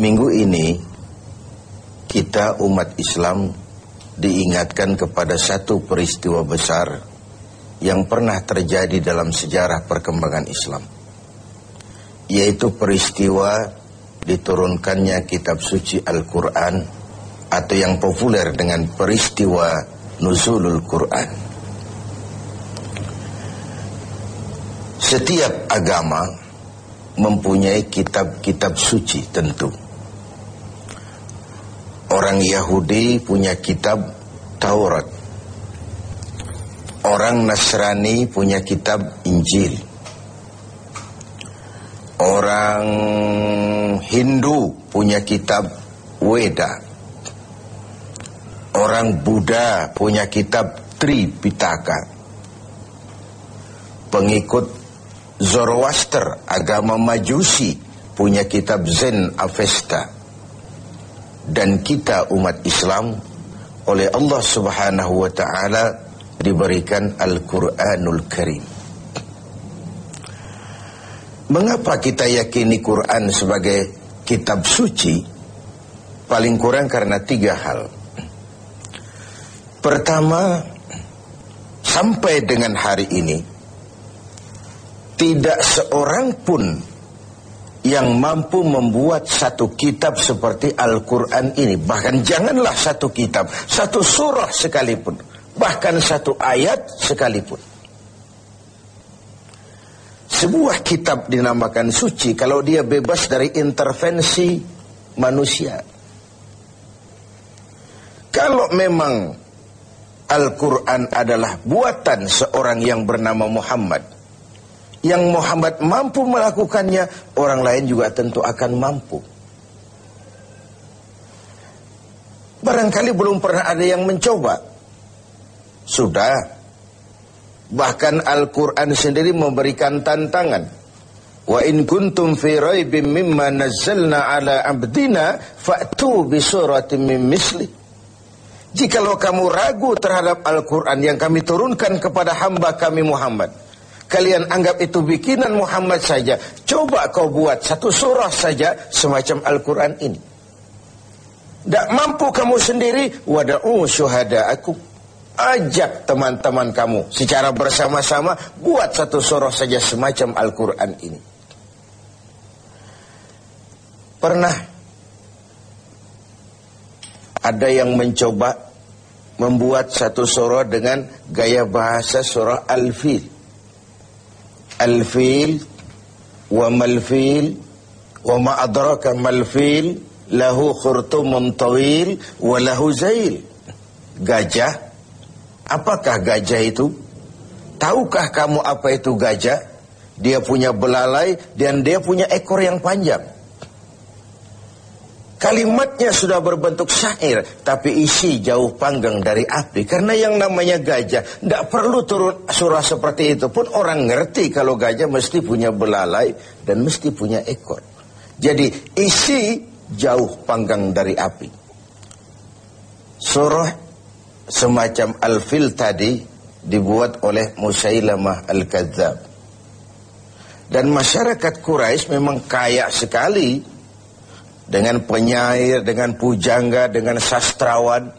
Minggu ini kita umat Islam diingatkan kepada satu peristiwa besar yang pernah terjadi dalam sejarah perkembangan Islam yaitu peristiwa diturunkannya kitab suci Al-Quran atau yang populer dengan peristiwa Nuzulul Quran. Setiap agama mempunyai kitab-kitab suci tentu Orang Yahudi punya kitab Taurat. Orang Nasrani punya kitab Injil. Orang Hindu punya kitab Weda. Orang Buddha punya kitab Tripitaka. Pengikut Zoroaster, agama Majusi, punya kitab Zen Avesta dan kita umat Islam oleh Allah Subhanahu wa taala diberikan Al-Qur'anul Karim. Mengapa kita yakini Quran sebagai kitab suci? Paling kurang karena tiga hal. Pertama, sampai dengan hari ini tidak seorang pun yang mampu membuat satu kitab seperti Al-Quran ini. Bahkan janganlah satu kitab, satu surah sekalipun. Bahkan satu ayat sekalipun. Sebuah kitab dinamakan suci kalau dia bebas dari intervensi manusia. Kalau memang Al-Quran adalah buatan seorang yang bernama Muhammad yang Muhammad mampu melakukannya, orang lain juga tentu akan mampu. Barangkali belum pernah ada yang mencoba. Sudah. Bahkan Al-Quran sendiri memberikan tantangan. Wa in kuntum fi raibim mimma nazzalna ala abdina fa'tu bi suratin min misli. Jikalau kamu ragu terhadap Al-Quran yang kami turunkan kepada hamba kami Muhammad, kalian anggap itu bikinan Muhammad saja. Coba kau buat satu surah saja semacam Al-Quran ini. Tak mampu kamu sendiri, wada'u syuhada aku. Ajak teman-teman kamu secara bersama-sama buat satu surah saja semacam Al-Quran ini. Pernah ada yang mencoba membuat satu surah dengan gaya bahasa surah Al-Fil. Al-fil wa mal-fil wa ma adraka mal-fil lahu khurtumun tawil wa lahu zail. Gajah apakah gajah itu? Tahukah kamu apa itu gajah? Dia punya belalai dan dia punya ekor yang panjang. Kalimatnya sudah berbentuk syair, tapi isi jauh panggang dari api. Karena yang namanya gajah, tidak perlu turun surah seperti itu pun orang ngerti kalau gajah mesti punya belalai dan mesti punya ekor. Jadi isi jauh panggang dari api. Surah semacam Al-Fil tadi dibuat oleh Musailamah Al-Kadzab. Dan masyarakat Quraisy memang kaya sekali dengan penyair, dengan pujangga, dengan sastrawan.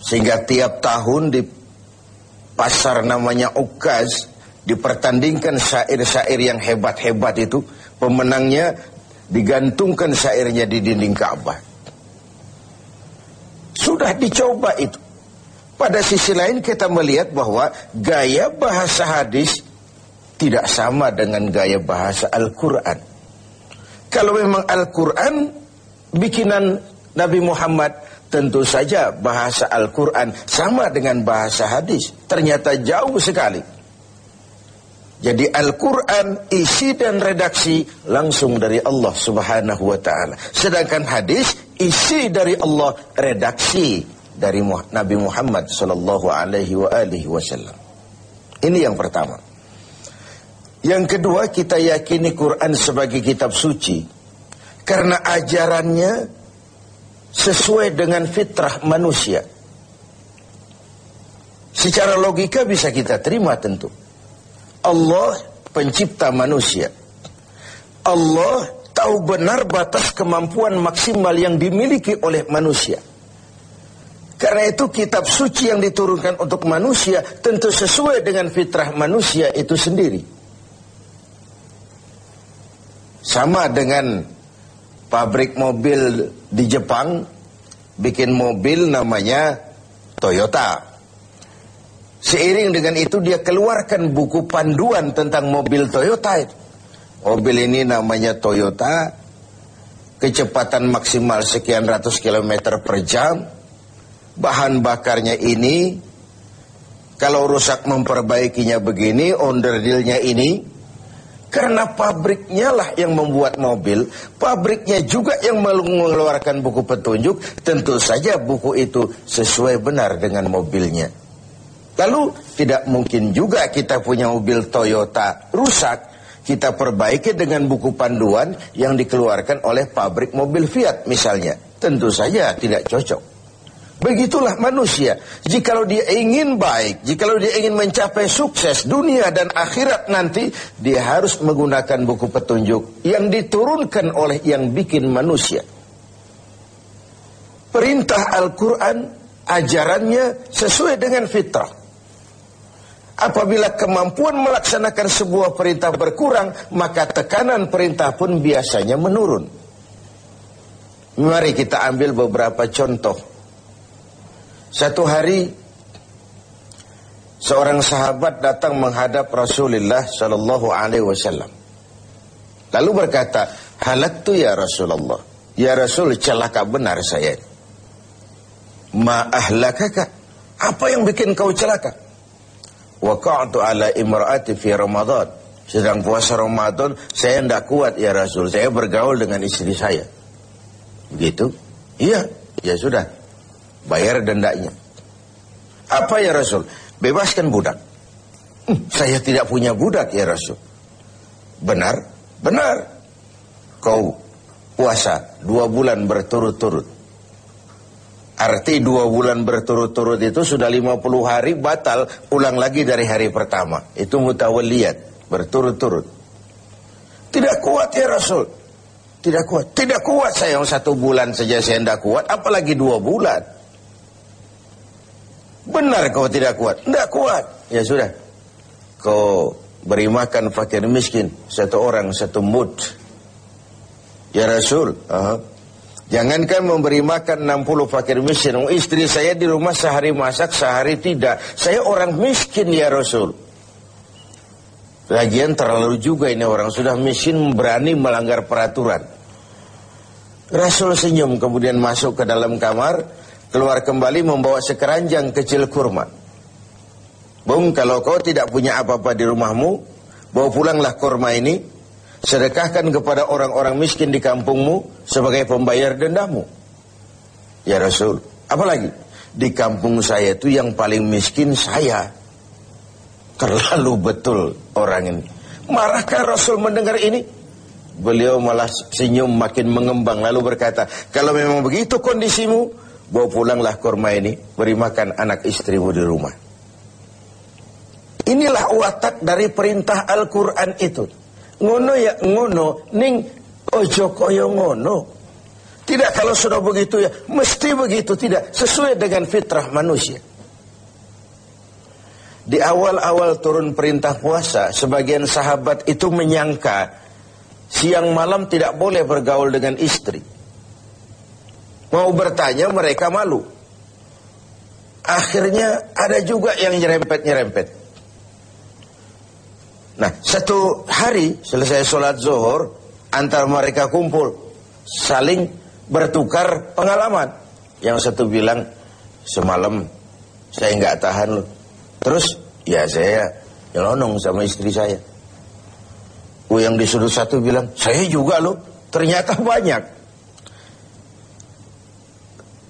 Sehingga tiap tahun di pasar namanya Ukaz dipertandingkan syair-syair yang hebat-hebat itu. Pemenangnya digantungkan syairnya di dinding Ka'bah. Sudah dicoba itu. Pada sisi lain kita melihat bahwa gaya bahasa hadis tidak sama dengan gaya bahasa Al-Quran. Kalau memang Al-Quran bikinan Nabi Muhammad tentu saja bahasa Al-Quran sama dengan bahasa hadis. Ternyata jauh sekali. Jadi Al-Quran isi dan redaksi langsung dari Allah subhanahu wa ta'ala. Sedangkan hadis isi dari Allah redaksi dari Nabi Muhammad sallallahu alaihi wa alihi wasallam. Ini yang pertama. Yang kedua kita yakini Quran sebagai kitab suci karena ajarannya sesuai dengan fitrah manusia. Secara logika bisa kita terima tentu. Allah pencipta manusia. Allah tahu benar batas kemampuan maksimal yang dimiliki oleh manusia. Karena itu kitab suci yang diturunkan untuk manusia tentu sesuai dengan fitrah manusia itu sendiri. Sama dengan pabrik mobil di Jepang bikin mobil namanya Toyota. Seiring dengan itu dia keluarkan buku panduan tentang mobil Toyota. Mobil ini namanya Toyota, kecepatan maksimal sekian ratus kilometer per jam, bahan bakarnya ini, kalau rusak memperbaikinya begini, onderdilnya ini, karena pabriknya lah yang membuat mobil, pabriknya juga yang mengeluarkan buku petunjuk, tentu saja buku itu sesuai benar dengan mobilnya. Lalu tidak mungkin juga kita punya mobil Toyota rusak, kita perbaiki dengan buku panduan yang dikeluarkan oleh pabrik mobil Fiat misalnya. Tentu saja tidak cocok. Begitulah manusia. Jikalau dia ingin baik, jikalau dia ingin mencapai sukses dunia dan akhirat nanti, dia harus menggunakan buku petunjuk yang diturunkan oleh yang bikin manusia. Perintah Al-Quran, ajarannya sesuai dengan fitrah. Apabila kemampuan melaksanakan sebuah perintah berkurang, maka tekanan perintah pun biasanya menurun. Mari kita ambil beberapa contoh. Satu hari seorang sahabat datang menghadap Rasulullah sallallahu alaihi wasallam. Lalu berkata, "Halaktu ya Rasulullah." Ya Rasul, celaka benar saya. Ma ahlakaka? Apa yang bikin kau celaka? Waqa'tu ala imra'ati fi Ramadan. Sedang puasa Ramadan, saya tidak kuat ya Rasul. Saya bergaul dengan istri saya. Begitu? Iya, ya sudah. Bayar dendanya. Apa ya Rasul? Bebaskan budak. Hmm, saya tidak punya budak ya Rasul. Benar? Benar. Kau puasa dua bulan berturut-turut. Arti dua bulan berturut-turut itu sudah 50 hari batal, ulang lagi dari hari pertama. Itu mutawaliyat, berturut-turut. Tidak kuat ya Rasul. Tidak kuat. Tidak kuat saya yang satu bulan saja saya tidak kuat, apalagi dua bulan. Benar kau tidak kuat? Tidak kuat. Ya sudah. Kau beri makan fakir miskin. Satu orang, satu mud. Ya Rasul. Uh. Jangankan memberi makan 60 fakir miskin. Istri saya di rumah sehari masak, sehari tidak. Saya orang miskin ya Rasul. Lagian terlalu juga ini orang sudah miskin berani melanggar peraturan. Rasul senyum kemudian masuk ke dalam kamar, keluar kembali membawa sekeranjang kecil kurma. Bung, kalau kau tidak punya apa-apa di rumahmu, bawa pulanglah kurma ini, sedekahkan kepada orang-orang miskin di kampungmu sebagai pembayar dendamu. Ya Rasul, apalagi di kampung saya itu yang paling miskin saya. Terlalu betul orang ini. Marahkah Rasul mendengar ini? Beliau malah senyum makin mengembang lalu berkata, kalau memang begitu kondisimu, bawa pulanglah kurma ini, beri makan anak istrimu di rumah. Inilah watak dari perintah Al-Quran itu. Ngono ya ngono ning ojo koyo ngono. Tidak kalau sudah begitu ya mesti begitu tidak. Sesuai dengan fitrah manusia. Di awal-awal turun perintah puasa sebagian sahabat itu menyangka siang malam tidak boleh bergaul dengan istri mau bertanya mereka malu akhirnya ada juga yang nyerempet-nyerempet Nah, satu hari selesai sholat zuhur, antara mereka kumpul, saling bertukar pengalaman. Yang satu bilang, semalam saya nggak tahan loh. Terus, ya saya nyelonong sama istri saya. Oh, yang di sudut satu bilang, saya juga loh. Ternyata banyak.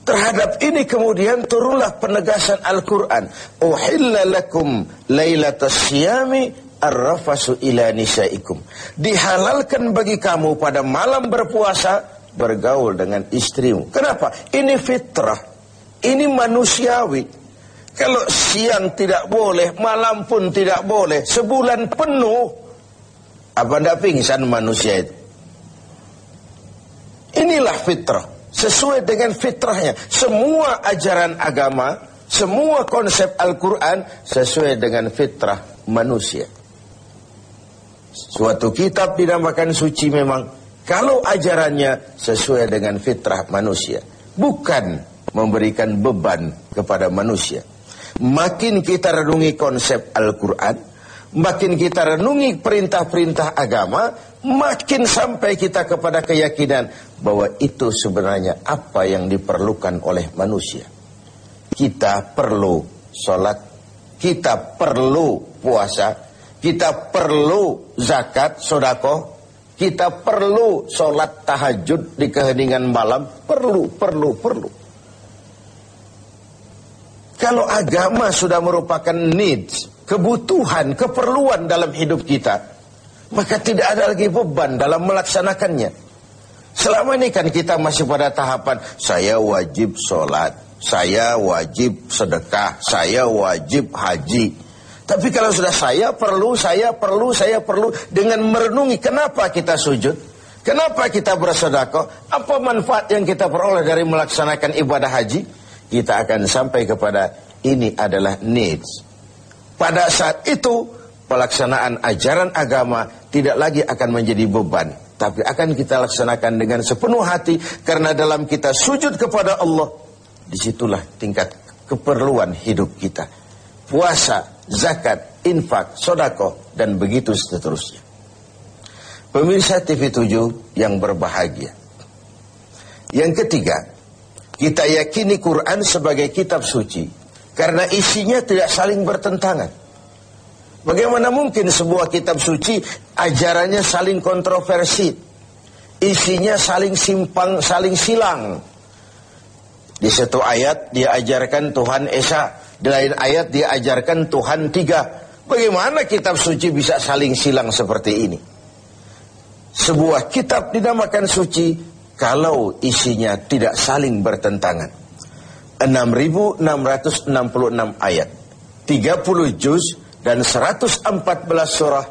Terhadap ini kemudian turunlah penegasan Al-Quran. Uhilla lakum laylatas siyami arrafasu ila nisaikum. Dihalalkan bagi kamu pada malam berpuasa bergaul dengan istrimu. Kenapa? Ini fitrah. Ini manusiawi. Kalau siang tidak boleh, malam pun tidak boleh, sebulan penuh apa ndak pingsan manusia itu? Inilah fitrah. Sesuai dengan fitrahnya. Semua ajaran agama, semua konsep Al-Quran sesuai dengan fitrah manusia. Suatu kitab dinamakan suci memang kalau ajarannya sesuai dengan fitrah manusia. Bukan memberikan beban kepada manusia. Makin kita renungi konsep Al-Quran, makin kita renungi perintah-perintah agama, makin sampai kita kepada keyakinan bahwa itu sebenarnya apa yang diperlukan oleh manusia. Kita perlu sholat, kita perlu puasa, kita perlu zakat, sodako, kita perlu sholat tahajud di keheningan malam, perlu, perlu, perlu. Kalau agama sudah merupakan needs, kebutuhan, keperluan dalam hidup kita, maka tidak ada lagi beban dalam melaksanakannya. Selama ini kan kita masih pada tahapan saya wajib sholat, saya wajib sedekah, saya wajib haji. Tapi kalau sudah saya perlu, saya perlu, saya perlu dengan merenungi kenapa kita sujud, kenapa kita bersedekah, apa manfaat yang kita peroleh dari melaksanakan ibadah haji, kita akan sampai kepada ini adalah needs. Pada saat itu pelaksanaan ajaran agama tidak lagi akan menjadi beban, tapi akan kita laksanakan dengan sepenuh hati karena dalam kita sujud kepada Allah, di situlah tingkat keperluan hidup kita. Puasa, zakat, infak, sodako, dan begitu seterusnya. Pemirsa TV 7 yang berbahagia. Yang ketiga, kita yakini Quran sebagai kitab suci karena isinya tidak saling bertentangan. Bagaimana mungkin sebuah kitab suci ajarannya saling kontroversi, isinya saling simpang, saling silang. Di satu ayat dia ajarkan Tuhan Esa, di lain ayat dia ajarkan Tuhan tiga. Bagaimana kitab suci bisa saling silang seperti ini? Sebuah kitab dinamakan suci kalau isinya tidak saling bertentangan. 6666 ayat, 30 juz dan 114 surah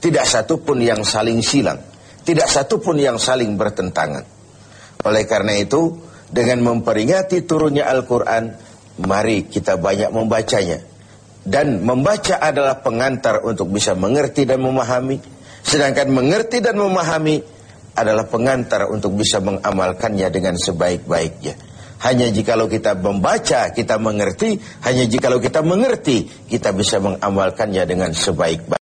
tidak satu pun yang saling silang, tidak satu pun yang saling bertentangan. Oleh karena itu, dengan memperingati turunnya Al-Qur'an, mari kita banyak membacanya. Dan membaca adalah pengantar untuk bisa mengerti dan memahami. Sedangkan mengerti dan memahami adalah pengantar untuk bisa mengamalkannya dengan sebaik-baiknya. Hanya jikalau kita membaca, kita mengerti. Hanya jikalau kita mengerti, kita bisa mengamalkannya dengan sebaik-baiknya.